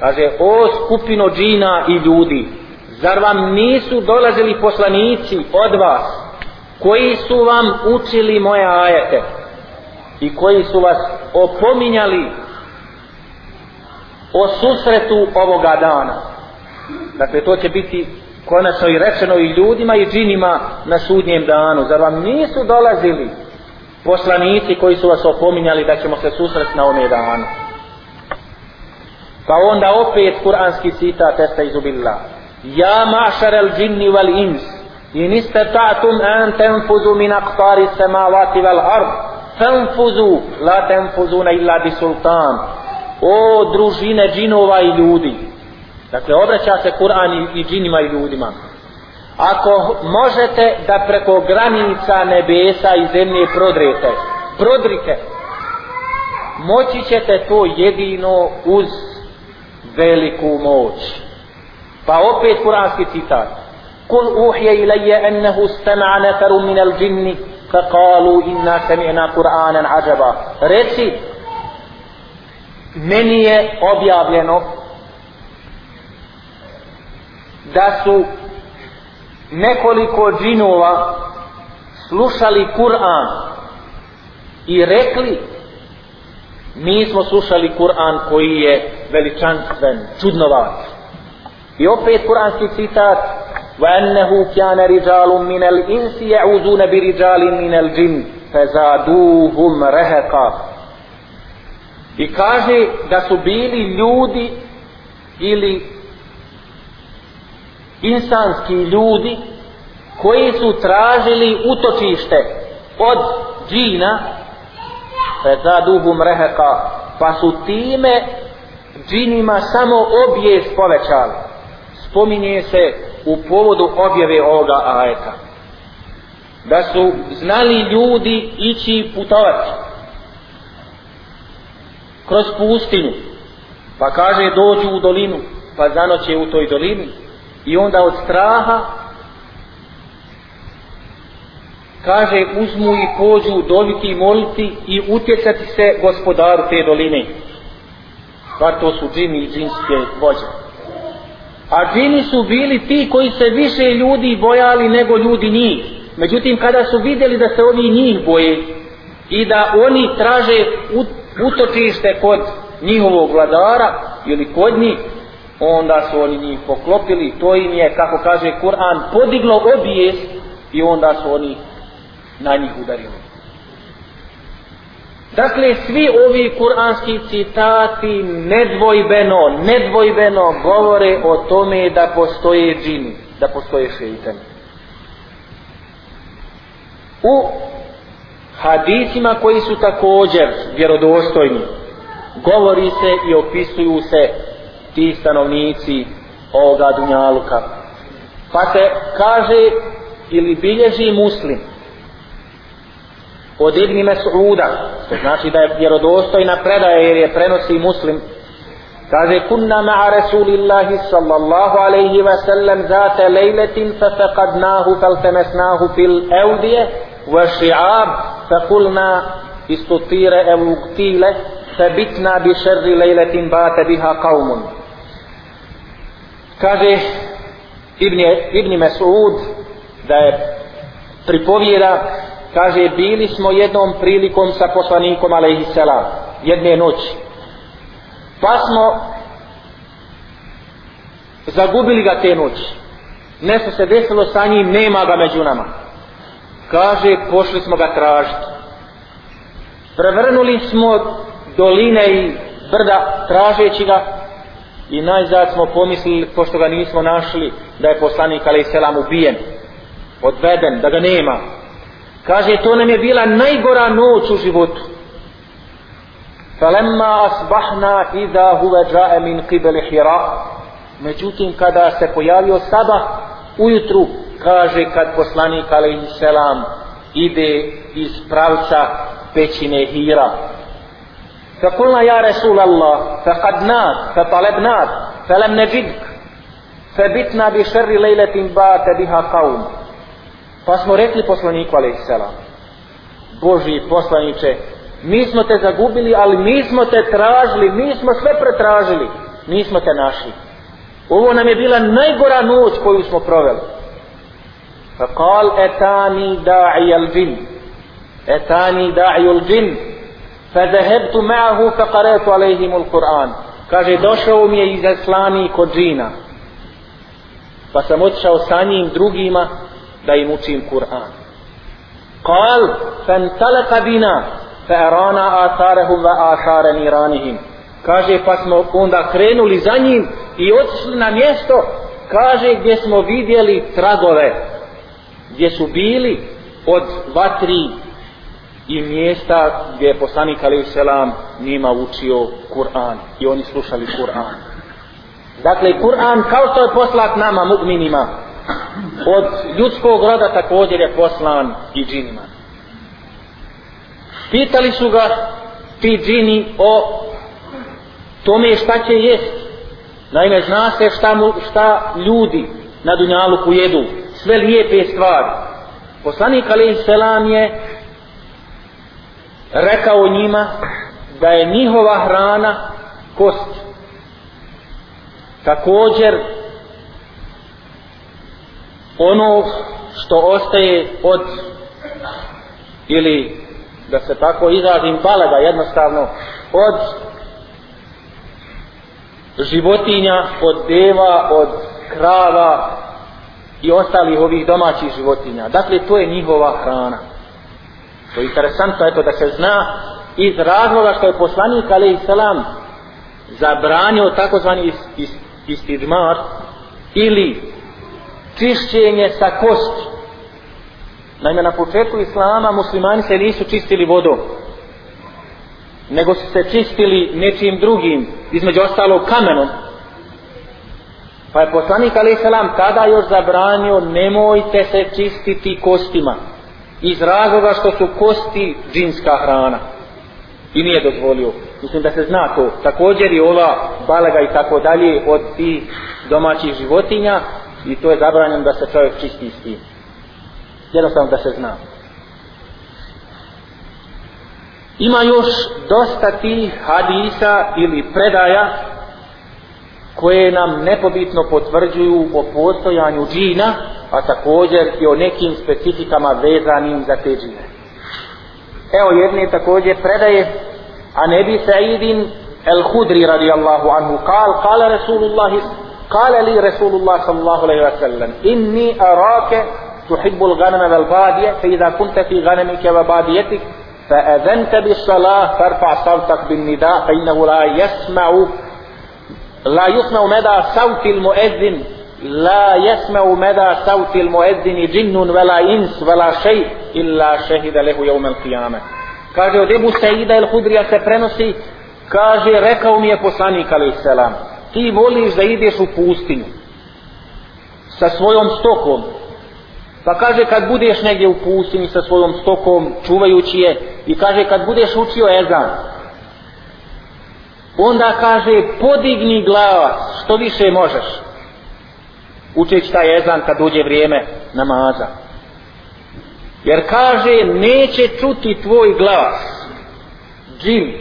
Kaže o skupino džina i ljudi Zar vam nisu dolazili poslanici od vas koji su vam učili moje ajete i koji su vas opominjali o susretu ovoga dana. Dakle, to će biti konačno i rečeno i ljudima i džinima na sudnjem danu. Zar vam nisu dolazili poslanici koji su vas opominjali da ćemo se susresti na ome danu? Pa onda opet kuranski citat testa iz ubilla. Ja mašar el džinni val ins, in istata'tum an tenfuzu min aktari samavati val ard, tenfuzu, la tenfuzuna illa bi sultan o družine džinova i ljudi dakle obraća se Kur'an i, i džinima i ljudima ako možete da preko granica nebesa i zemlje prodrete prodrite moći ćete to jedino uz veliku moć pa opet kuranski citat kul uhje ilaje ennehu stema neferu minel džinni فقالوا إنا سمعنا قرآنا عجبا reci meni je objavljeno da su nekoliko džinova slušali Kur'an i rekli mi smo slušali Kur'an koji je veličanstven, čudnovat. I opet kuranski citat وَأَنَّهُ كَانَ رِجَالٌ مِنَ الْإِنْسِ يَعُوذُونَ بِرِجَالٍ مِنَ الْجِنِّ فَزَادُوهُمْ رَهَقًا I kaže da su bili ljudi ili insanski ljudi koji su tražili utočište od džina za reheka pa su time džinima samo objes povećali. Spominje se u povodu objave ovoga ajeta. Da su znali ljudi ići putovati kroz pustinu pa kaže dođu u dolinu pa zanoće u toj dolini. I onda od straha kaže uzmu i pođu doviti i moliti i utjecati se gospodaru te doline. Bar to su džini i džinske vođe. A džini su bili ti koji se više ljudi bojali nego ljudi njih. Međutim kada su vidjeli da se oni njih boje i da oni traže utočište kod njihovog vladara ili kod njih onda su oni njih poklopili to im je kako kaže Kur'an podiglo obijest i onda su oni na njih udarili Dakle, svi ovi kuranski citati nedvojbeno, nedvojbeno govore o tome da postoje džini, da postoje šeitani. U hadisima koji su također vjerodostojni, govori se i opisuju se ti stanovnici ovoga dunjaluka. Pa se kaže ili bilježi muslim, od Ibni Mes'uda što znači da je vjerodostojna predaja jer je prenosi muslim, kaže kunna ma'a Rasulillahi sallallahu alaihi wa sallam zate lejletin fa faqadnahu fal temasnahu fil eudije wa فقلنا استطير أو اقتيل evu بشر ليلة بات bi قوم lejletin bate biha qavmun. Kaže Ibn, Ibn Mesud da je pripovjera kaže bili smo jednom prilikom sa poslanikom alejselam jedne noći. Pa smo zagubili ga te noći. Nešto se desilo sa njim nema ga među nama kaže pošli smo ga tražiti prevrnuli smo doline i brda tražeći ga i najzad smo pomislili pošto ga nismo našli da je poslanik alejselam ubijen odveden da ga nema Kaže, to nam je bila najgora noć u životu. Falemma asbahna idha huve džae min qibeli hira. Međutim, kada se pojavio sada, ujutru, kaže kad poslanik alaihi selam ide iz pravca pećine hira. فقلنا يا رسول الله فقدناك فطلبناك فلم نجدك فبتنا بشر ليلة بات بها قوم Pa smo rekli poslaniku alaih selam, Boži poslaniče, mi smo te zagubili, ali mi smo te tražili, mi smo sve pretražili, nismo te našli. Ovo nam je bila najgora noć koju smo proveli. فقال kal داعي الجن al داعي الجن فذهبت معه فقرأت عليهم القرآن ma'ahu. Kaže, došao mi je izaslani kod džina. Pa sam otišao sa njim drugima da im učim Kur'an. قال فانطلق بنا bina, آثارهم وآثار نيرانهم. Kaže, pa smo onda krenuli za njim i otišli na mjesto, kaže, gdje smo vidjeli tragove, gdje su bili od vatri i mjesta gdje je poslanik alaih selam njima učio Kur'an i oni slušali Kur'an. Dakle, Kur'an kao što je poslat nama, mugminima, od ljudskog roda također je poslan i džinima. Pitali su ga ti džini o tome šta će jest. Naime, zna se šta, mu, šta ljudi na Dunjalu jedu Sve lijepe stvari. Poslanik Ali Selam je rekao njima da je njihova hrana kost. Također ono što ostaje od ili da se tako izrazim balega jednostavno od životinja od deva od krava i ostalih ovih domaćih životinja dakle to je njihova hrana to je interesantno eto da se zna iz razloga što je poslanik ali i selam, zabranio takozvani istidmar ili čišćenje sa kosti. Naime, na početku Islama muslimani se nisu čistili vodom, nego su se čistili nečim drugim, između ostalog kamenom. Pa je poslanik alaih salam tada još zabranio nemojte se čistiti kostima. Iz razloga što su kosti džinska hrana. I nije dozvolio. Mislim da se zna to. Također i ova balega i tako dalje od tih domaćih životinja i to je zabranjeno da se čovjek čisti s tim. Jednostavno da se zna. Ima još dosta tih hadisa ili predaja koje nam nepobitno potvrđuju o postojanju džina a također i o nekim specifikama vezanim za te džine evo jedne također predaje a nebi Sa'idin el-Hudri radijallahu anhu kal, kala Rasulullah قال لي رسول الله صلى الله عليه وسلم إني أراك تحب الغنم والبادية فإذا كنت في غنمك وباديتك فأذنت بالصلاة فارفع صوتك بالنداء فإنه لا يسمع La yusma meda sautil muezzin La yesma meda sautil muezzin I džinnun vela ins vela šej Illa šehida lehu jeumel qiyame Kaže od Ebu Sejida il Hudrija se prenosi Kaže rekao mi je poslanik ali selam Ti voliš da ideš u pustinju Sa svojom stokom. Pa kaže kad budeš negdje u pustinji sa svojom stokom čuvajući je i kaže kad budeš učio ezan onda kaže podigni glava što više možeš učeći taj ezan kad uđe vrijeme namaza jer kaže neće čuti tvoj glas džin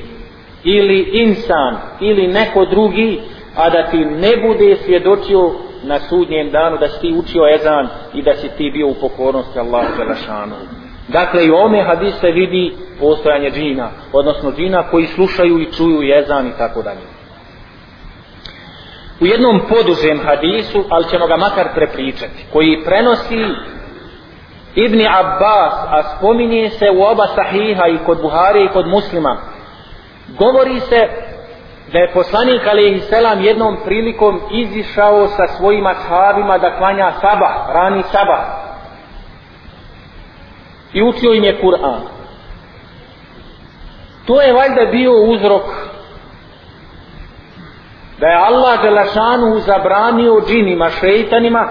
ili insan ili neko drugi a da ti ne bude svjedočio na sudnjem danu da si ti učio ezan i da si ti bio u pokornosti Allahu Đelešanu. Dakle, i ome hadis se vidi postojanje džina, odnosno džina koji slušaju i čuju jezan i tako dalje. U jednom podužem hadisu, ali ćemo ga makar prepričati, koji prenosi Ibn Abbas, a spominje se u oba sahiha i kod Buhari i kod muslima, govori se da je poslanik alaihi selam jednom prilikom izišao sa svojim sahabima da klanja sabah, rani sabah. I učio im je Kur'an. To je valjda bio uzrok da je Allah Đelešanu zabranio džinima, šeitanima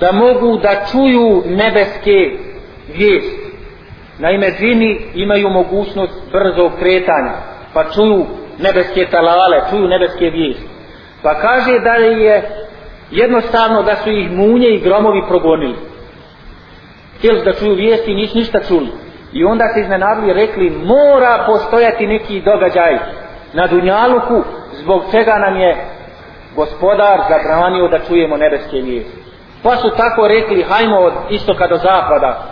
da mogu da čuju nebeske vijesti. Naime, džini imaju mogućnost brzog kretanja, pa čuju nebeske talale, čuju nebeske vijesti. Pa kaže da je jednostavno da su ih munje i gromovi progonili. Htjeli da čuju vijesti i nisu ništa čuli. I onda se iznenadili rekli mora postojati neki događaj na Dunjaluku zbog čega nam je gospodar zabranio da čujemo nebeske vijesti. Pa su tako rekli hajmo od istoka do zapada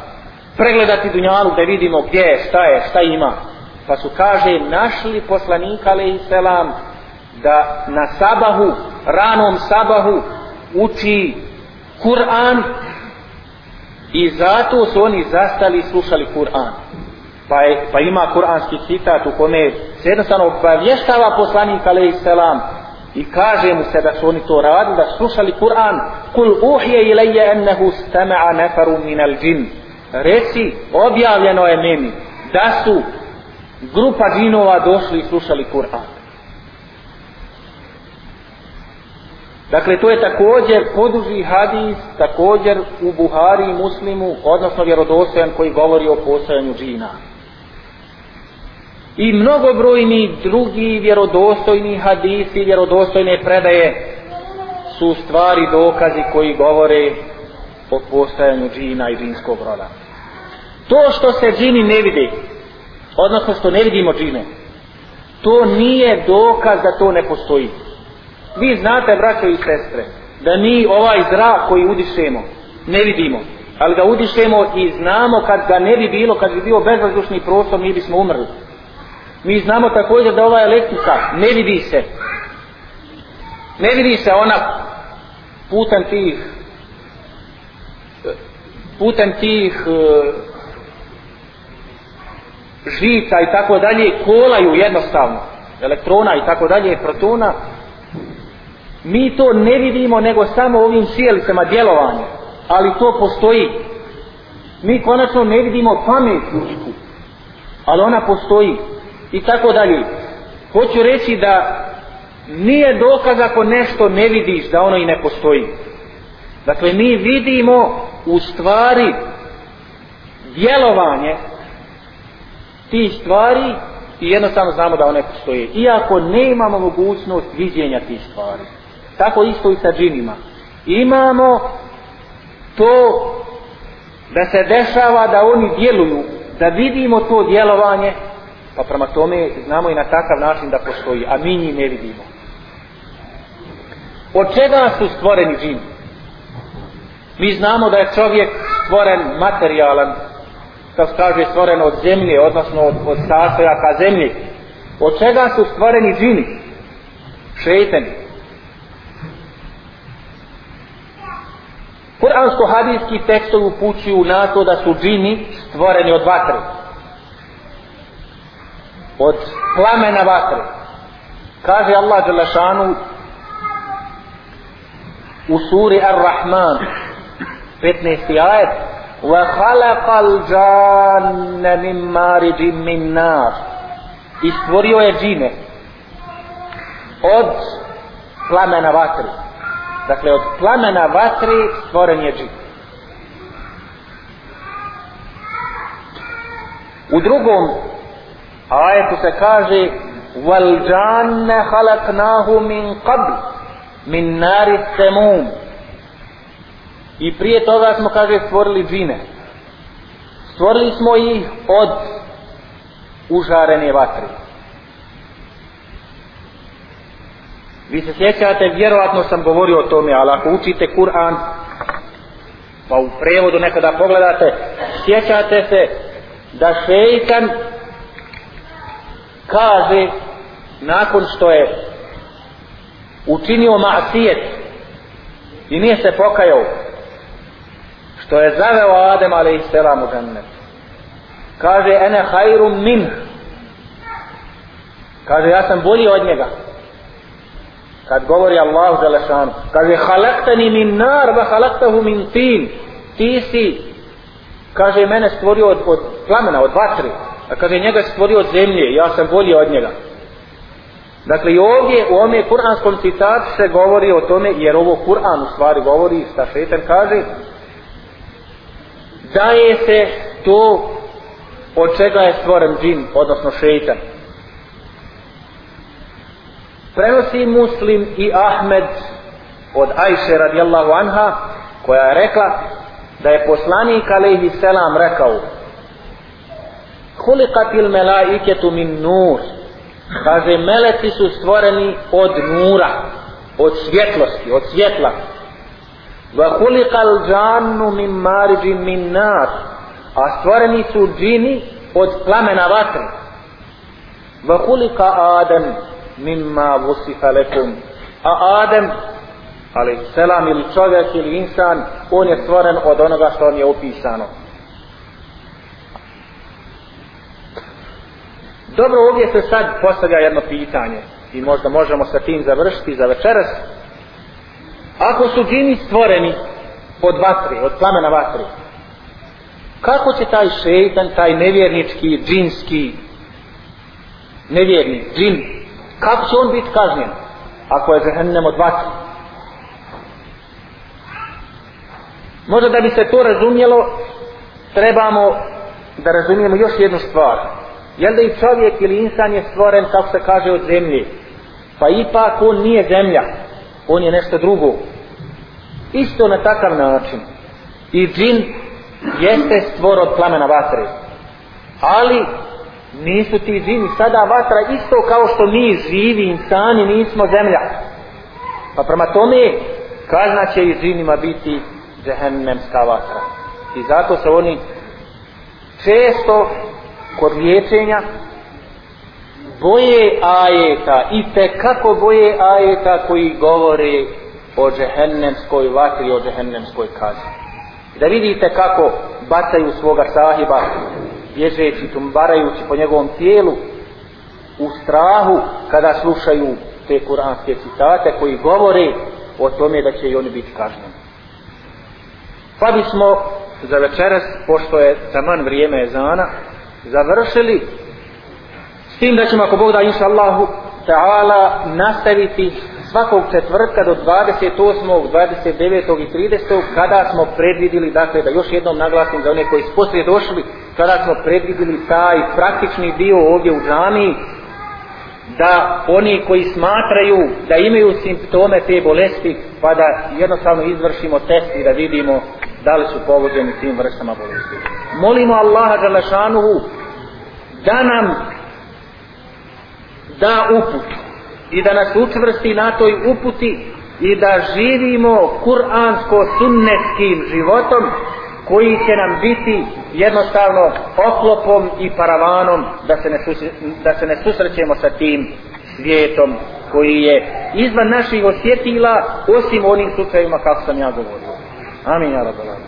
pregledati Dunjaluk da vidimo gdje je, šta je, šta ima pa su kaže našli poslanika alaihi selam da na sabahu ranom sabahu uči Kur'an i zato su oni zastali i slušali Kur'an. Pa, je, pa ima kur'anski citat u kome se jednostavno obavještava poslanik alaihi selam i kaže mu se da su oni to radili da slušali Kur'an. Kul uhje ilaje ennehu stama'a nefaru minal džin reci objavljeno je meni da su grupa džinova došli i slušali Kur'an. Dakle, to je također poduži hadis, također u Buhari i Muslimu, odnosno vjerodostojan koji govori o postojanju džina. I mnogobrojni drugi vjerodostojni hadisi, vjerodostojne predaje su stvari dokazi koji govore o postojanju džina i džinskog roda. To što se džini ne vidi, odnosno što ne vidimo džine to nije dokaz da to ne postoji vi znate braćo i sestre da mi ovaj zrak koji udišemo ne vidimo ali ga udišemo i znamo kad ga ne bi bilo kad bi bio bezvazdušni prostor mi bismo umrli. Mi znamo također da ova elektrika ne vidi se. Ne vidi se ona putem tih putem tih e, žica i tako dalje kolaju jednostavno elektrona i tako dalje protona mi to ne vidimo nego samo ovim sjelicama djelovanja. Ali to postoji. Mi konačno ne vidimo pamet ljudsku ali ona postoji. I tako dalje. Hoću reći da nije dokaz ako nešto ne vidiš da ono i ne postoji. Dakle mi vidimo u stvari djelovanje tih stvari i jednostavno znamo da one postoje. Iako ne imamo mogućnost viđenja tih stvari. Tako isto i sa džinima. Imamo to da se dešava da oni djeluju, da vidimo to djelovanje, pa prema tome znamo i na takav način da postoji, a mi njih ne vidimo. Od čega su stvoreni džini? Mi znamo da je čovjek stvoren materijalan kao kaže stvoren od zemlje, odnosno od, od sastojaka zemlje. Od čega su stvoreni džini? Šeitani. Kuransko-hadijski tekstovi upućuju na to da su džini stvoreni od vatre. Od plamena vatre. Kaže Allah Đelešanu u suri Ar-Rahman 15. ajet وَخَلَقَ الْجَانَّ مِنْ مَارِجٍ مِنْ نَارٍ i stvorio je džine od plamena vatre dakle od plamena vatre stvoren je džin u drugom ajetu se kaže وَالْجَانَّ خَلَقْنَاهُ مِنْ قَبْلِ مِنْ نَارِ السَّمُومِ I prije toga smo, kaže, stvorili džine. Stvorili smo ih od užarene vatre. Vi se sjećate, vjerovatno sam govorio o tome, ali ako učite Kur'an, pa u prevodu nekada pogledate, sjećate se da šeitan kaže nakon što je učinio masijet i nije se pokajao što je zaveo Adem alaih selam u džennet. Kaže ene hajrum min kaže ja sam bolji od njega kad govori Allah za lešanu kaže halaktani min nar va halaktahu min tin ti si kaže mene stvorio od, od plamena, od vatre a kaže njega stvorio od zemlje ja sam bolji od njega Dakle i ovdje u ome kuranskom citatu se govori o tome jer ovo Kur'an u stvari govori šta šetan kaže daje se to od čega je stvoren džin, odnosno šeitan. Prenosi muslim i Ahmed od Ajše radijallahu anha koja je rekla da je poslanik alaihi selam rekao Hulikatil melaiketu min nur. Kaže meleci su stvoreni od nura od svjetlosti, od svjetla. Va hulikal džannu min mariđin min nar. A stvoreni su džini od plamena vatre. Va hulika adam mimma vusifa lekum a Adem ali selam ili čovjek ili insan on je stvoren od onoga što on je opisano Dobro, ovdje se sad postavlja jedno pitanje i možda možemo sa tim završiti za večeras. Ako su džini stvoreni od vatre, od plamena vatre, kako će taj šeitan, taj nevjernički, džinski, nevjernik, džin, kako će on biti kažnjen ako je žehennem od vatre? Možda da bi se to razumjelo, trebamo da razumijemo još jednu stvar. Jel da i čovjek ili insan je stvoren, kako se kaže, od zemlje? Pa ipak on nije zemlja, on je nešto drugo. Isto na takav način. I džin jeste stvor od plamena vatre. Ali nisu ti džini sada vatra isto kao što mi živi insani nismo zemlja. Pa prema tome kazna će i džinima biti džehennemska vatra. I zato se oni često kod liječenja boje ajeta i te kako boje ajeta koji govore o džehennemskoj vatri, o džehennemskoj kazni. Da vidite kako bacaju svoga sahiba, bježeći, tumbarajući po njegovom tijelu, u strahu kada slušaju te kuranske citate koji govore o tome da će i oni biti kažnjeni. Pa bismo za večeras, pošto je taman vrijeme ezana, završili s tim da ćemo ako Bog da inša Allahu ta'ala nastaviti svakog četvrtka do 28. 29. i 30. kada smo predvidili, dakle da još jednom naglasim za one koji su poslije došli, kada smo predvidili taj praktični dio ovdje u džami, da oni koji smatraju da imaju simptome te bolesti, pa da jednostavno izvršimo test i da vidimo da li su pogođeni tim vrstama bolesti. Molimo Allaha Đalešanuhu da nam da uput i da nas učvrsti na toj uputi i da živimo kuransko-sunnetskim životom koji će nam biti jednostavno oklopom i paravanom da se ne, susre, da se ne susrećemo sa tim svijetom koji je izvan naših osjetila osim onim slučajima kako sam ja govorio. Amin, ja rabala.